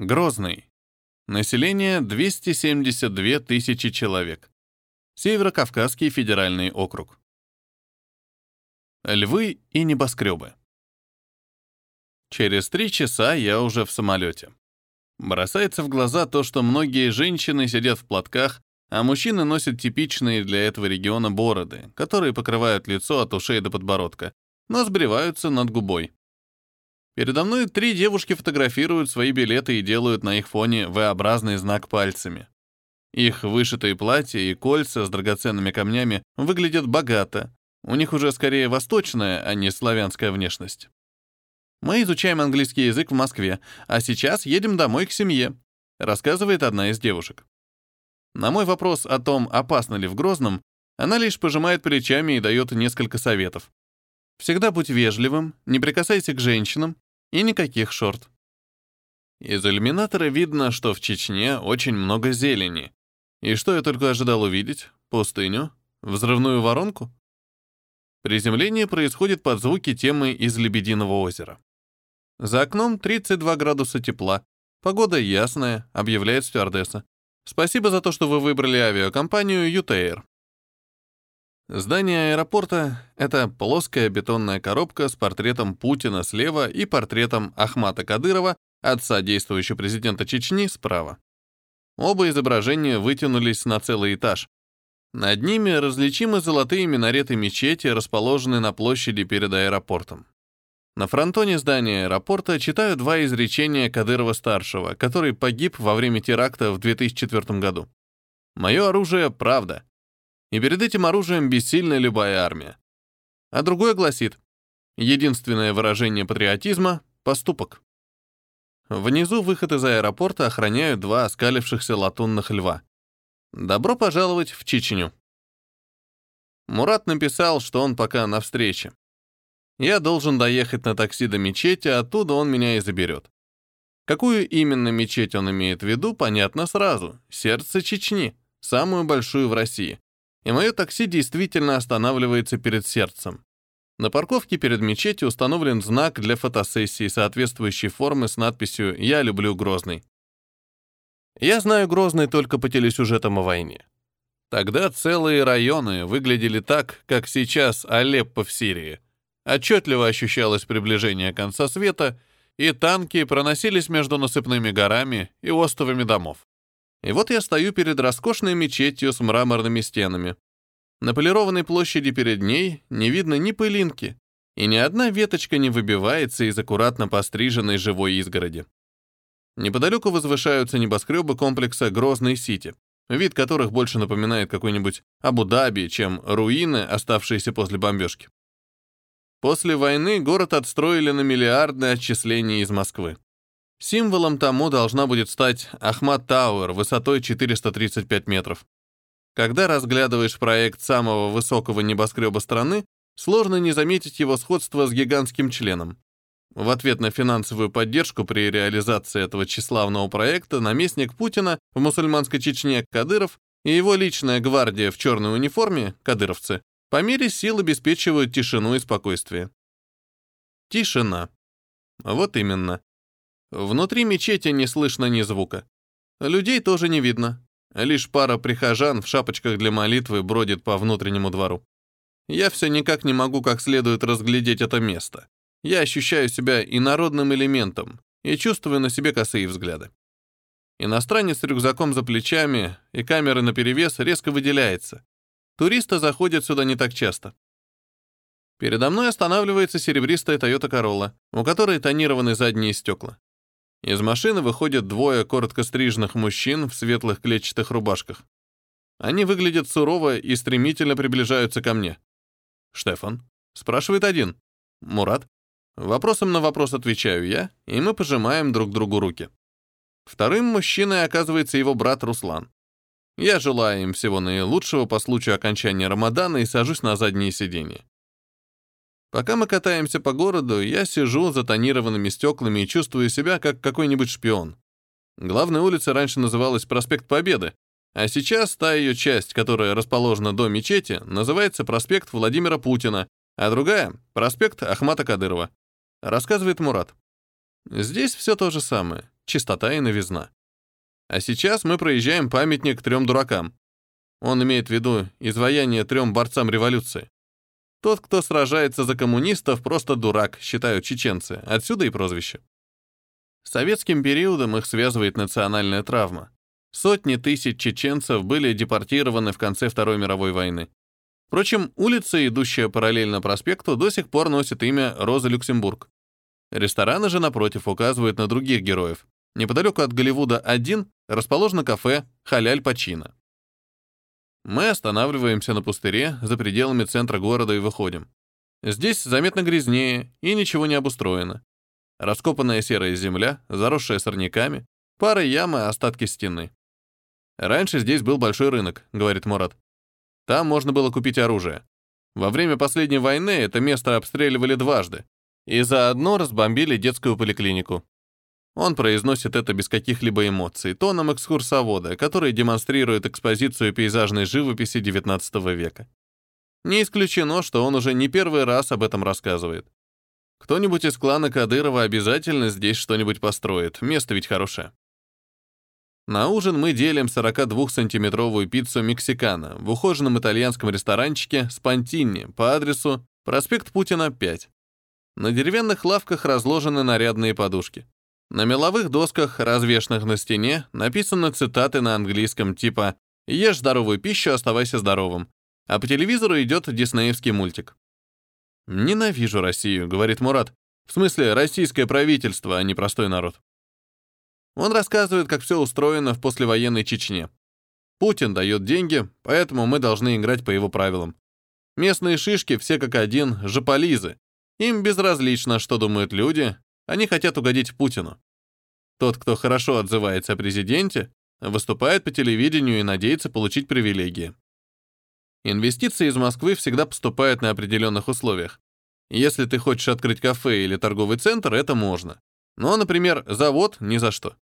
Грозный. Население 272 тысячи человек. Северо-Кавказский федеральный округ. Львы и небоскребы. Через три часа я уже в самолете. Бросается в глаза то, что многие женщины сидят в платках, а мужчины носят типичные для этого региона бороды, которые покрывают лицо от ушей до подбородка, но сбриваются над губой. Передо мной три девушки фотографируют свои билеты и делают на их фоне V-образный знак пальцами. Их вышитые платья и кольца с драгоценными камнями выглядят богато. У них уже скорее восточная, а не славянская внешность. Мы изучаем английский язык в Москве, а сейчас едем домой к семье, рассказывает одна из девушек. На мой вопрос о том, опасно ли в Грозном, она лишь пожимает плечами и дает несколько советов. Всегда будь вежливым, не прикасайся к женщинам и никаких шорт. Из иллюминатора видно, что в Чечне очень много зелени. И что я только ожидал увидеть? Пустыню? Взрывную воронку? Приземление происходит под звуки темы из Лебединого озера. За окном 32 градуса тепла. Погода ясная, объявляет стюардесса. Спасибо за то, что вы выбрали авиакомпанию UTair. Здание аэропорта — это плоская бетонная коробка с портретом Путина слева и портретом Ахмата Кадырова, отца действующего президента Чечни, справа. Оба изображения вытянулись на целый этаж. Над ними различимы золотые минареты мечети, расположенные на площади перед аэропортом. На фронтоне здания аэропорта читаю два изречения Кадырова-старшего, который погиб во время теракта в 2004 году. «Мое оружие — правда. И перед этим оружием бессильна любая армия. А другое гласит, единственное выражение патриотизма — поступок. Внизу выход из аэропорта охраняют два оскалившихся латунных льва. Добро пожаловать в Чечню. Мурат написал, что он пока на встрече. Я должен доехать на такси до мечети, оттуда он меня и заберет. Какую именно мечеть он имеет в виду, понятно сразу. Сердце Чечни, самую большую в России и мое такси действительно останавливается перед сердцем. На парковке перед мечетью установлен знак для фотосессии соответствующей формы с надписью «Я люблю Грозный». Я знаю Грозный только по телесюжетам о войне. Тогда целые районы выглядели так, как сейчас Алеппо в Сирии. Отчетливо ощущалось приближение конца света, и танки проносились между насыпными горами и остовами домов. И вот я стою перед роскошной мечетью с мраморными стенами. На полированной площади перед ней не видно ни пылинки, и ни одна веточка не выбивается из аккуратно постриженной живой изгороди. Неподалеку возвышаются небоскребы комплекса Грозный Сити, вид которых больше напоминает какой-нибудь Абу-Даби, чем руины, оставшиеся после бомбежки. После войны город отстроили на миллиардное отчисление из Москвы. Символом тому должна будет стать Ахмат Тауэр высотой 435 метров. Когда разглядываешь проект самого высокого небоскреба страны, сложно не заметить его сходство с гигантским членом. В ответ на финансовую поддержку при реализации этого тщеславного проекта наместник Путина в мусульманской Чечне Кадыров и его личная гвардия в черной униформе, кадыровцы, по мере сил обеспечивают тишину и спокойствие. Тишина. Вот именно. Внутри мечети не слышно ни звука. Людей тоже не видно. Лишь пара прихожан в шапочках для молитвы бродит по внутреннему двору. Я все никак не могу как следует разглядеть это место. Я ощущаю себя инородным элементом и чувствую на себе косые взгляды. Иностранец с рюкзаком за плечами и камеры наперевес резко выделяется. Туристы заходят сюда не так часто. Передо мной останавливается серебристая Toyota Corolla, у которой тонированы задние стекла. Из машины выходят двое коротко стриженных мужчин в светлых клетчатых рубашках. Они выглядят сурово и стремительно приближаются ко мне. «Штефан?» — спрашивает один. «Мурат?» Вопросом на вопрос отвечаю я, и мы пожимаем друг другу руки. Вторым мужчиной оказывается его брат Руслан. Я желаю им всего наилучшего по случаю окончания Рамадана и сажусь на заднее сиденье. Пока мы катаемся по городу, я сижу за тонированными стеклами и чувствую себя как какой-нибудь шпион. Главная улица раньше называлась Проспект Победы, а сейчас та ее часть, которая расположена до мечети, называется проспект Владимира Путина, а другая — проспект Ахмата Кадырова. Рассказывает Мурат. Здесь все то же самое. чистота и новизна. А сейчас мы проезжаем памятник трем дуракам. Он имеет в виду изваяние трем борцам революции. Тот, кто сражается за коммунистов, просто дурак, считают чеченцы. Отсюда и прозвище. С советским периодом их связывает национальная травма. Сотни тысяч чеченцев были депортированы в конце Второй мировой войны. Впрочем, улица, идущая параллельно проспекту, до сих пор носит имя Роза Люксембург. Рестораны же, напротив, указывают на других героев. Неподалеку от Голливуда-1 расположено кафе «Халяль Пачино». Мы останавливаемся на пустыре за пределами центра города и выходим. Здесь заметно грязнее и ничего не обустроено. Раскопанная серая земля, заросшая сорняками, пара ямы, остатки стены. «Раньше здесь был большой рынок», — говорит Мурат. «Там можно было купить оружие. Во время последней войны это место обстреливали дважды, и заодно разбомбили детскую поликлинику. Он произносит это без каких-либо эмоций, тоном экскурсовода, который демонстрирует экспозицию пейзажной живописи XIX века. Не исключено, что он уже не первый раз об этом рассказывает. Кто-нибудь из клана Кадырова обязательно здесь что-нибудь построит, место ведь хорошее. На ужин мы делим 42-сантиметровую пиццу мексикано в ухоженном итальянском ресторанчике Спантинни по адресу проспект Путина, 5. На деревянных лавках разложены нарядные подушки. На меловых досках, развешанных на стене, написаны цитаты на английском типа «Ешь здоровую пищу, оставайся здоровым», а по телевизору идет диснеевский мультик. «Ненавижу Россию», — говорит Мурат. «В смысле, российское правительство, а не простой народ». Он рассказывает, как все устроено в послевоенной Чечне. Путин дает деньги, поэтому мы должны играть по его правилам. Местные шишки все как один жополизы. Им безразлично, что думают люди, они хотят угодить Путину. Тот, кто хорошо отзывается о президенте, выступает по телевидению и надеется получить привилегии. Инвестиции из Москвы всегда поступают на определенных условиях. Если ты хочешь открыть кафе или торговый центр, это можно. Но, например, завод — ни за что.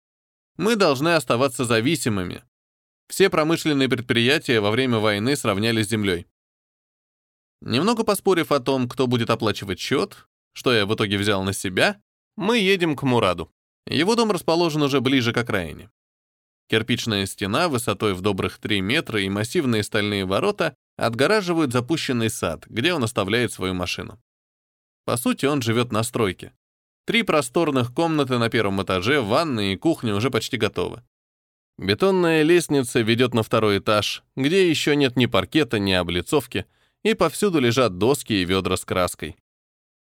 Мы должны оставаться зависимыми. Все промышленные предприятия во время войны сравнялись с землей. Немного поспорив о том, кто будет оплачивать счет, что я в итоге взял на себя, мы едем к Мураду. Его дом расположен уже ближе к окраине. Кирпичная стена высотой в добрых 3 метра и массивные стальные ворота отгораживают запущенный сад, где он оставляет свою машину. По сути, он живет на стройке. Три просторных комнаты на первом этаже, ванная и кухня уже почти готовы. Бетонная лестница ведет на второй этаж, где еще нет ни паркета, ни облицовки, и повсюду лежат доски и ведра с краской.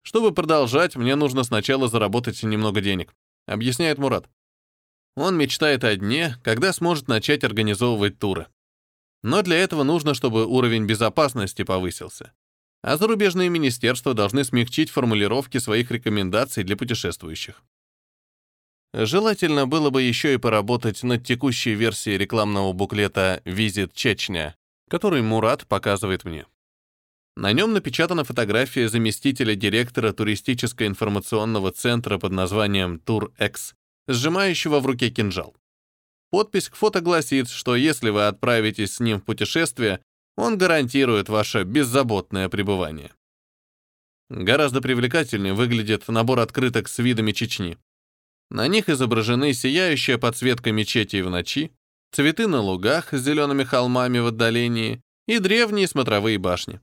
Чтобы продолжать, мне нужно сначала заработать немного денег, объясняет Мурат. Он мечтает о дне, когда сможет начать организовывать туры. Но для этого нужно, чтобы уровень безопасности повысился а зарубежные министерства должны смягчить формулировки своих рекомендаций для путешествующих. Желательно было бы еще и поработать над текущей версией рекламного буклета «Визит Чечня», который Мурат показывает мне. На нем напечатана фотография заместителя директора туристическо-информационного центра под названием «Тур-Экс», сжимающего в руке кинжал. Подпись к фото гласит, что если вы отправитесь с ним в путешествие, он гарантирует ваше беззаботное пребывание. Гораздо привлекательнее выглядит набор открыток с видами Чечни. На них изображены сияющая подсветка мечетей в ночи, цветы на лугах с зелеными холмами в отдалении и древние смотровые башни.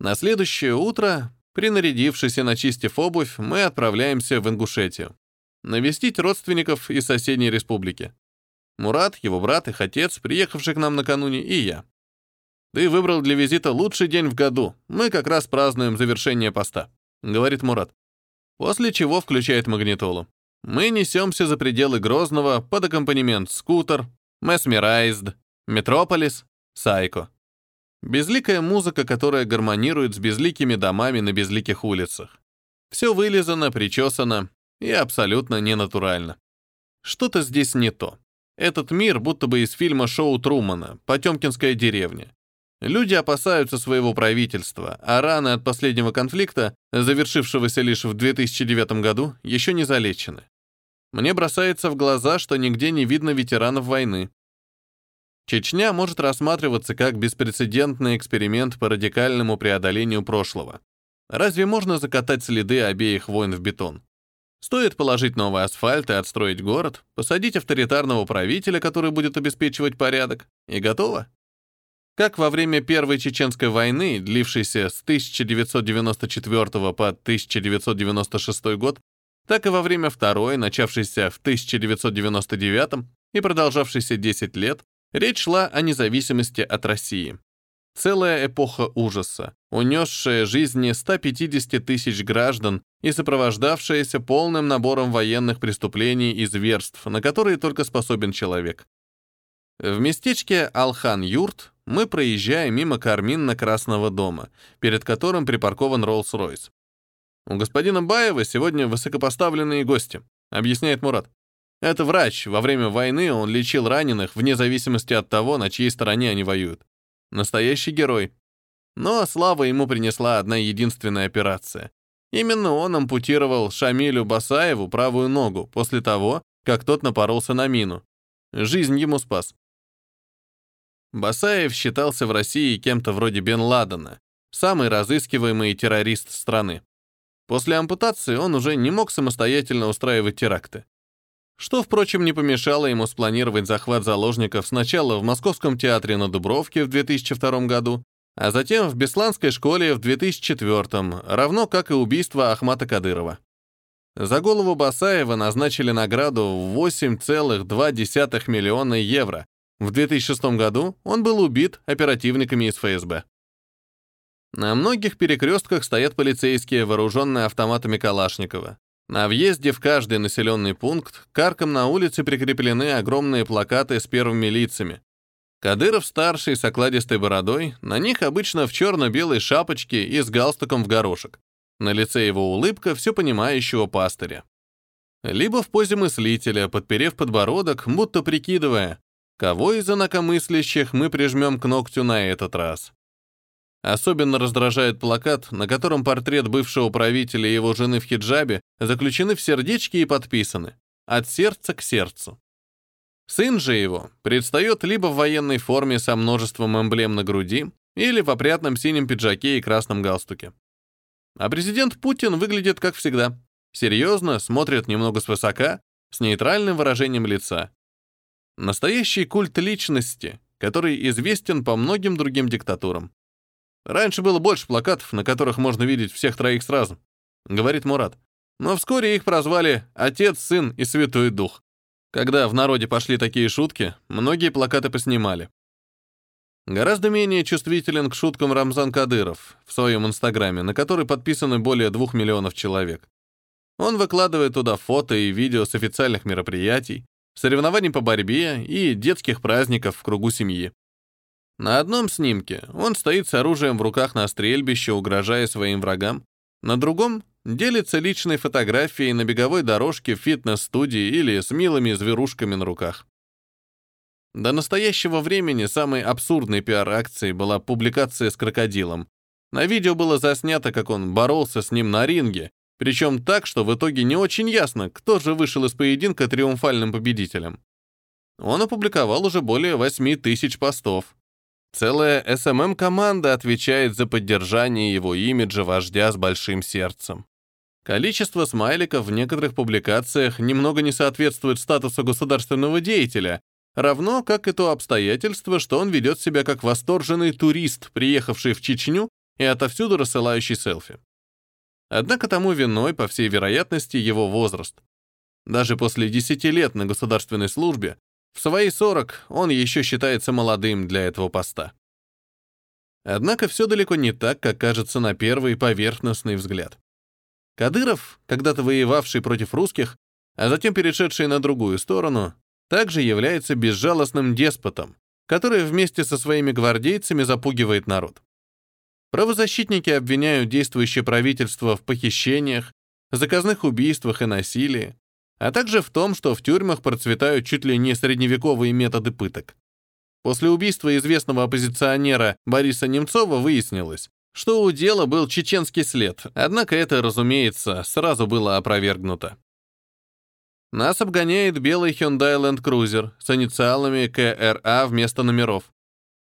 На следующее утро, принарядившись и начистив обувь, мы отправляемся в Ингушетию. Навестить родственников из соседней республики. Мурат, его брат, их отец, приехавший к нам накануне, и я. Ты выбрал для визита лучший день в году. Мы как раз празднуем завершение поста», — говорит Мурат. После чего включает магнитолу. Мы несемся за пределы Грозного под аккомпанемент «Скутер», «Месмерайзд», «Метрополис», «Сайко». Безликая музыка, которая гармонирует с безликими домами на безликих улицах. Все вылизано, причесано и абсолютно ненатурально. Что-то здесь не то. Этот мир будто бы из фильма «Шоу Трумана», «Потемкинская деревня». Люди опасаются своего правительства, а раны от последнего конфликта, завершившегося лишь в 2009 году, еще не залечены. Мне бросается в глаза, что нигде не видно ветеранов войны. Чечня может рассматриваться как беспрецедентный эксперимент по радикальному преодолению прошлого. Разве можно закатать следы обеих войн в бетон? Стоит положить новый асфальт и отстроить город, посадить авторитарного правителя, который будет обеспечивать порядок, и готово. Как во время Первой Чеченской войны, длившейся с 1994 по 1996 год, так и во время Второй, начавшейся в 1999 и продолжавшейся 10 лет, речь шла о независимости от России. Целая эпоха ужаса, унесшая жизни 150 тысяч граждан и сопровождавшаяся полным набором военных преступлений и зверств, на которые только способен человек. В местечке Алхан-Юрт мы проезжаем мимо Карминна-Красного дома, перед которым припаркован Роллс-Ройс. У господина Баева сегодня высокопоставленные гости, объясняет Мурат. Это врач, во время войны он лечил раненых вне зависимости от того, на чьей стороне они воюют. Настоящий герой. Но слава ему принесла одна единственная операция. Именно он ампутировал Шамилю Басаеву правую ногу после того, как тот напоролся на мину. Жизнь ему спас. Басаев считался в России кем-то вроде Бен Ладена, самый разыскиваемый террорист страны. После ампутации он уже не мог самостоятельно устраивать теракты. Что, впрочем, не помешало ему спланировать захват заложников сначала в Московском театре на Дубровке в 2002 году, а затем в Бесланской школе в 2004, равно как и убийство Ахмата Кадырова. За голову Басаева назначили награду в 8,2 миллиона евро. В 2006 году он был убит оперативниками из ФСБ. На многих перекрестках стоят полицейские, вооруженные автоматами Калашникова. На въезде в каждый населенный пункт к аркам на улице прикреплены огромные плакаты с первыми лицами. Кадыров-старший с окладистой бородой, на них обычно в черно-белой шапочке и с галстуком в горошек. На лице его улыбка все понимающего пастыря. Либо в позе мыслителя, подперев подбородок, будто прикидывая, кого из инакомыслящих мы прижмем к ногтю на этот раз. Особенно раздражает плакат, на котором портрет бывшего правителя и его жены в хиджабе заключены в сердечки и подписаны «От сердца к сердцу». Сын же его предстает либо в военной форме со множеством эмблем на груди, или в опрятном синем пиджаке и красном галстуке. А президент Путин выглядит как всегда. Серьезно, смотрит немного свысока, с нейтральным выражением лица. Настоящий культ личности, который известен по многим другим диктатурам. Раньше было больше плакатов, на которых можно видеть всех троих сразу, говорит Мурат. Но вскоре их прозвали Отец, Сын и Святой Дух. Когда в народе пошли такие шутки, многие плакаты поснимали. Гораздо менее чувствителен к шуткам Рамзан Кадыров в своем инстаграме, на который подписаны более двух миллионов человек. Он выкладывает туда фото и видео с официальных мероприятий, соревнований по борьбе и детских праздников в кругу семьи. На одном снимке он стоит с оружием в руках на стрельбище, угрожая своим врагам. На другом делится личной фотографией на беговой дорожке в фитнес-студии или с милыми зверушками на руках. До настоящего времени самой абсурдной пиар-акцией была публикация с крокодилом. На видео было заснято, как он боролся с ним на ринге, причем так, что в итоге не очень ясно, кто же вышел из поединка триумфальным победителем. Он опубликовал уже более 8 тысяч постов. Целая SMM-команда отвечает за поддержание его имиджа вождя с большим сердцем. Количество смайликов в некоторых публикациях немного не соответствует статусу государственного деятеля, равно как и то обстоятельство, что он ведет себя как восторженный турист, приехавший в Чечню и отовсюду рассылающий селфи. Однако тому виной, по всей вероятности, его возраст. Даже после 10 лет на государственной службе в свои 40 он еще считается молодым для этого поста. Однако все далеко не так, как кажется на первый поверхностный взгляд. Кадыров, когда-то воевавший против русских, а затем перешедший на другую сторону, также является безжалостным деспотом, который вместе со своими гвардейцами запугивает народ. Правозащитники обвиняют действующее правительство в похищениях, заказных убийствах и насилии, а также в том, что в тюрьмах процветают чуть ли не средневековые методы пыток. После убийства известного оппозиционера Бориса Немцова выяснилось, что у дела был чеченский след, однако это, разумеется, сразу было опровергнуто. Нас обгоняет белый Hyundai Land Cruiser с инициалами КРА вместо номеров.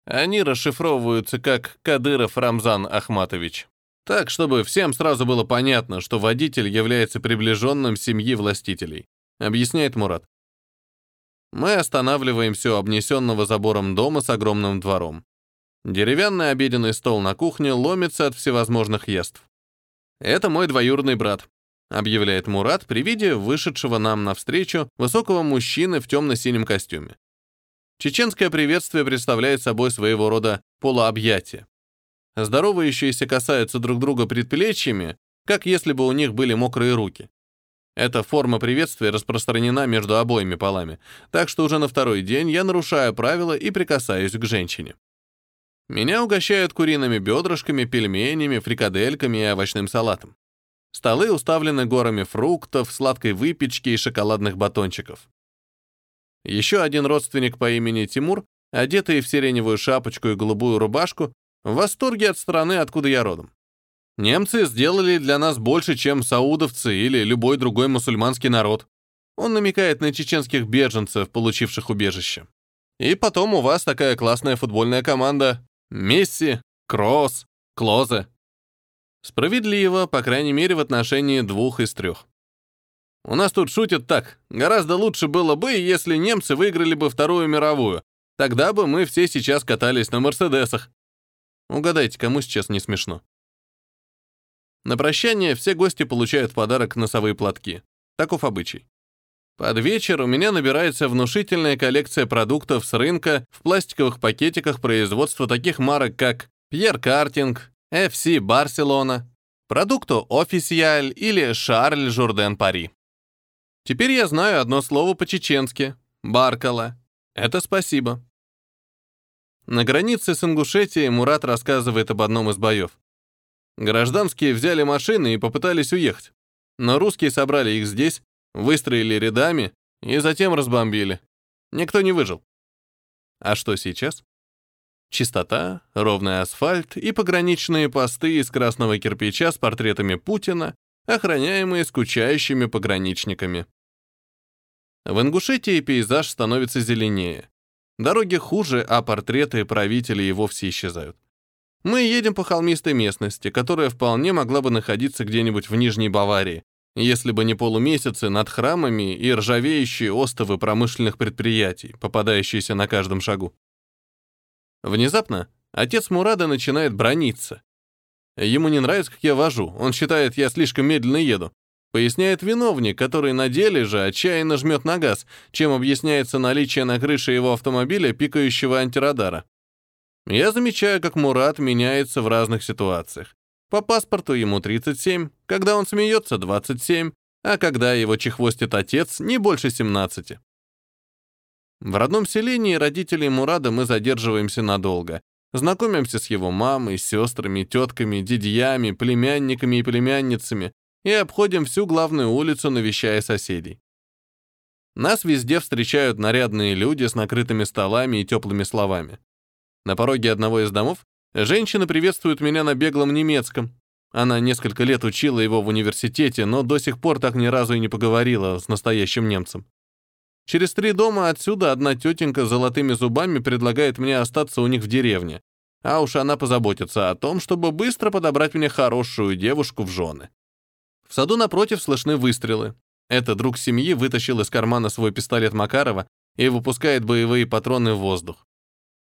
Они расшифровываются как Кадыров Рамзан Ахматович. Так, чтобы всем сразу было понятно, что водитель является приближенным семьи властителей, объясняет Мурат. Мы останавливаемся у обнесенного забором дома с огромным двором. Деревянный обеденный стол на кухне ломится от всевозможных яств. «Это мой двоюродный брат», — объявляет Мурат при виде вышедшего нам навстречу высокого мужчины в темно-синем костюме. Чеченское приветствие представляет собой своего рода полуобъятие. Здоровающиеся касаются друг друга предплечьями, как если бы у них были мокрые руки. Эта форма приветствия распространена между обоими полами, так что уже на второй день я нарушаю правила и прикасаюсь к женщине. Меня угощают куриными бедрышками, пельменями, фрикадельками и овощным салатом. Столы уставлены горами фруктов, сладкой выпечки и шоколадных батончиков. Еще один родственник по имени Тимур, одетый в сиреневую шапочку и голубую рубашку, в восторге от страны, откуда я родом. Немцы сделали для нас больше, чем саудовцы или любой другой мусульманский народ. Он намекает на чеченских беженцев, получивших убежище. И потом у вас такая классная футбольная команда. Месси, Кросс, Клозе. Справедливо, по крайней мере, в отношении двух из трех. У нас тут шутят так. Гораздо лучше было бы, если немцы выиграли бы Вторую мировую. Тогда бы мы все сейчас катались на Мерседесах. Угадайте, кому сейчас не смешно. На прощание все гости получают подарок носовые платки. Таков обычай. Под вечер у меня набирается внушительная коллекция продуктов с рынка в пластиковых пакетиках производства таких марок, как Пьер Картинг, FC Барселона, Продукто Официаль или Шарль Журден Пари. Теперь я знаю одно слово по-чеченски — Баркала. Это спасибо. На границе с Ингушетией Мурат рассказывает об одном из боев. Гражданские взяли машины и попытались уехать. Но русские собрали их здесь, выстроили рядами и затем разбомбили. Никто не выжил. А что сейчас? Чистота, ровный асфальт и пограничные посты из красного кирпича с портретами Путина, охраняемые скучающими пограничниками. В Ингушетии пейзаж становится зеленее. Дороги хуже, а портреты правителей и вовсе исчезают. Мы едем по холмистой местности, которая вполне могла бы находиться где-нибудь в Нижней Баварии, если бы не полумесяцы над храмами и ржавеющие остовы промышленных предприятий, попадающиеся на каждом шагу. Внезапно отец Мурада начинает брониться. Ему не нравится, как я вожу, он считает, я слишком медленно еду. Поясняет виновник, который на деле же отчаянно жмет на газ, чем объясняется наличие на крыше его автомобиля пикающего антирадара. Я замечаю, как Мурат меняется в разных ситуациях. По паспорту ему 37, когда он смеется — 27, а когда его чехвостит отец — не больше 17. В родном селении родителей Мурада мы задерживаемся надолго. Знакомимся с его мамой, сестрами, тетками, дядьями, племянниками и племянницами, и обходим всю главную улицу, навещая соседей. Нас везде встречают нарядные люди с накрытыми столами и теплыми словами. На пороге одного из домов женщина приветствует меня на беглом немецком. Она несколько лет учила его в университете, но до сих пор так ни разу и не поговорила с настоящим немцем. Через три дома отсюда одна тетенька с золотыми зубами предлагает мне остаться у них в деревне, а уж она позаботится о том, чтобы быстро подобрать мне хорошую девушку в жены. В саду напротив слышны выстрелы. Это друг семьи вытащил из кармана свой пистолет Макарова и выпускает боевые патроны в воздух.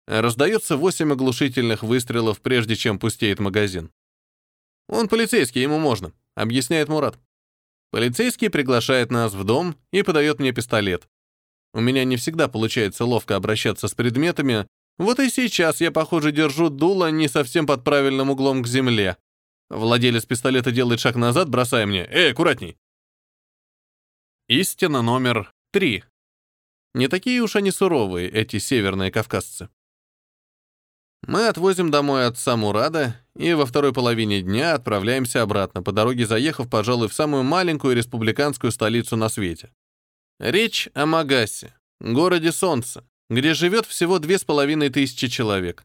Раздается восемь оглушительных выстрелов, прежде чем пустеет магазин. «Он полицейский, ему можно», — объясняет Мурат. Полицейский приглашает нас в дом и подает мне пистолет. У меня не всегда получается ловко обращаться с предметами, вот и сейчас я, похоже, держу дуло не совсем под правильным углом к земле. Владелец пистолета делает шаг назад, бросая мне «Эй, аккуратней!» Истина номер три. Не такие уж они суровые, эти северные кавказцы. Мы отвозим домой отца Мурада и во второй половине дня отправляемся обратно, по дороге заехав, пожалуй, в самую маленькую республиканскую столицу на свете. Речь о Магасе, городе Солнца, где живет всего две с половиной тысячи человек.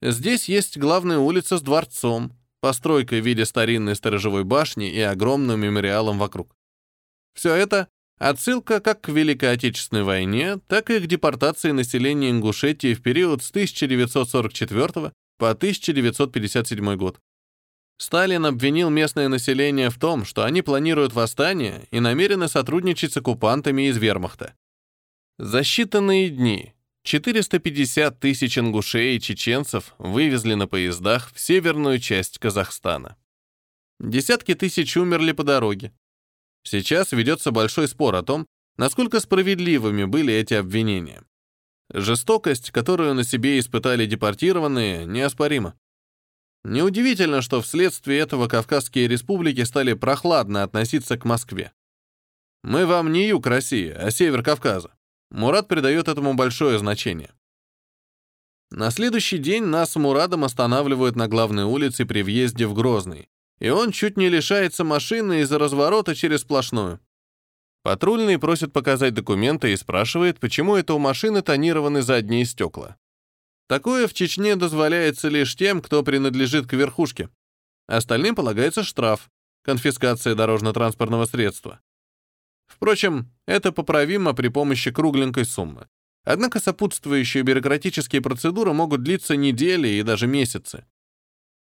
Здесь есть главная улица с дворцом, постройкой в виде старинной сторожевой башни и огромным мемориалом вокруг. Все это — отсылка как к Великой Отечественной войне, так и к депортации населения Ингушетии в период с 1944 по 1957 год. Сталин обвинил местное население в том, что они планируют восстание и намерены сотрудничать с оккупантами из вермахта. За считанные дни 450 тысяч ингушей и чеченцев вывезли на поездах в северную часть Казахстана. Десятки тысяч умерли по дороге. Сейчас ведется большой спор о том, насколько справедливыми были эти обвинения. Жестокость, которую на себе испытали депортированные, неоспорима. Неудивительно, что вследствие этого Кавказские республики стали прохладно относиться к Москве. Мы вам не юг России, а север Кавказа. Мурат придает этому большое значение. На следующий день нас с Мурадом останавливают на главной улице при въезде в Грозный, и он чуть не лишается машины из-за разворота через сплошную. Патрульный просит показать документы и спрашивает, почему это у машины тонированы задние стекла. Такое в Чечне дозволяется лишь тем, кто принадлежит к верхушке. Остальным полагается штраф, конфискация дорожно-транспортного средства. Впрочем, это поправимо при помощи кругленькой суммы. Однако сопутствующие бюрократические процедуры могут длиться недели и даже месяцы.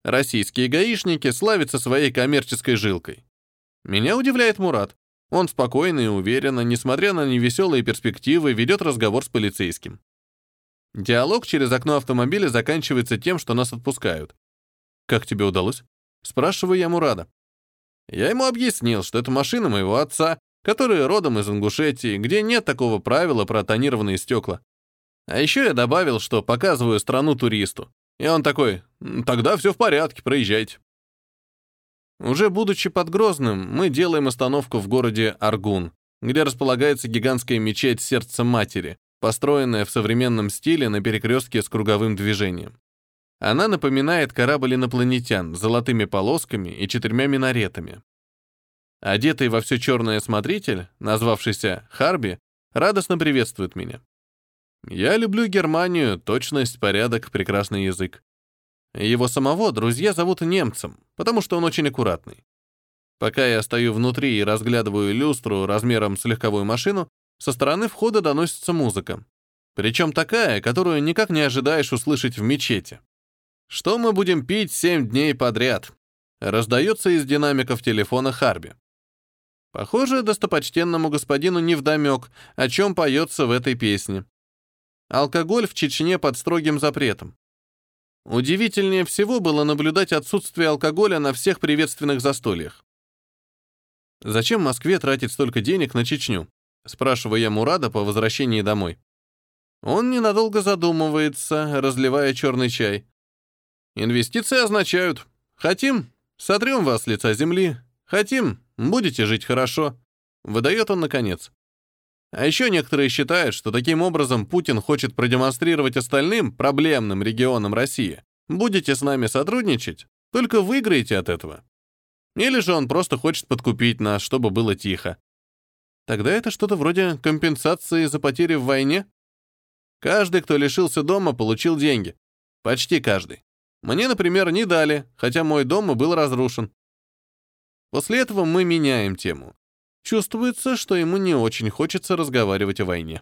Российские гаишники славятся своей коммерческой жилкой. Меня удивляет Мурат. Он спокойно и уверенно, несмотря на невеселые перспективы, ведет разговор с полицейским. Диалог через окно автомобиля заканчивается тем, что нас отпускают. «Как тебе удалось?» Спрашиваю я Мурада. Я ему объяснил, что это машина моего отца, который родом из Ингушетии, где нет такого правила про тонированные стекла. А еще я добавил, что показываю страну туристу. И он такой, тогда все в порядке, проезжайте. Уже будучи под Грозным, мы делаем остановку в городе Аргун, где располагается гигантская мечеть Сердца Матери, построенная в современном стиле на перекрестке с круговым движением. Она напоминает корабль инопланетян с золотыми полосками и четырьмя минаретами. Одетый во все черное смотритель, назвавшийся Харби, радостно приветствует меня. Я люблю Германию, точность, порядок, прекрасный язык. Его самого друзья зовут немцем, потому что он очень аккуратный. Пока я стою внутри и разглядываю люстру размером с легковую машину, со стороны входа доносится музыка. Причем такая, которую никак не ожидаешь услышать в мечети. Что мы будем пить семь дней подряд? Раздается из динамиков телефона Харби. Похоже, достопочтенному господину невдомек, о чем поется в этой песне. Алкоголь в Чечне под строгим запретом. Удивительнее всего было наблюдать отсутствие алкоголя на всех приветственных застольях. «Зачем Москве тратить столько денег на Чечню?» спрашиваю я Мурада по возвращении домой. Он ненадолго задумывается, разливая черный чай. Инвестиции означают «хотим, сотрем вас с лица земли, хотим, Будете жить хорошо», — выдает он наконец. А еще некоторые считают, что таким образом Путин хочет продемонстрировать остальным проблемным регионам России. Будете с нами сотрудничать, только выиграете от этого. Или же он просто хочет подкупить нас, чтобы было тихо. Тогда это что-то вроде компенсации за потери в войне? Каждый, кто лишился дома, получил деньги. Почти каждый. Мне, например, не дали, хотя мой дом и был разрушен. После этого мы меняем тему. Чувствуется, что ему не очень хочется разговаривать о войне.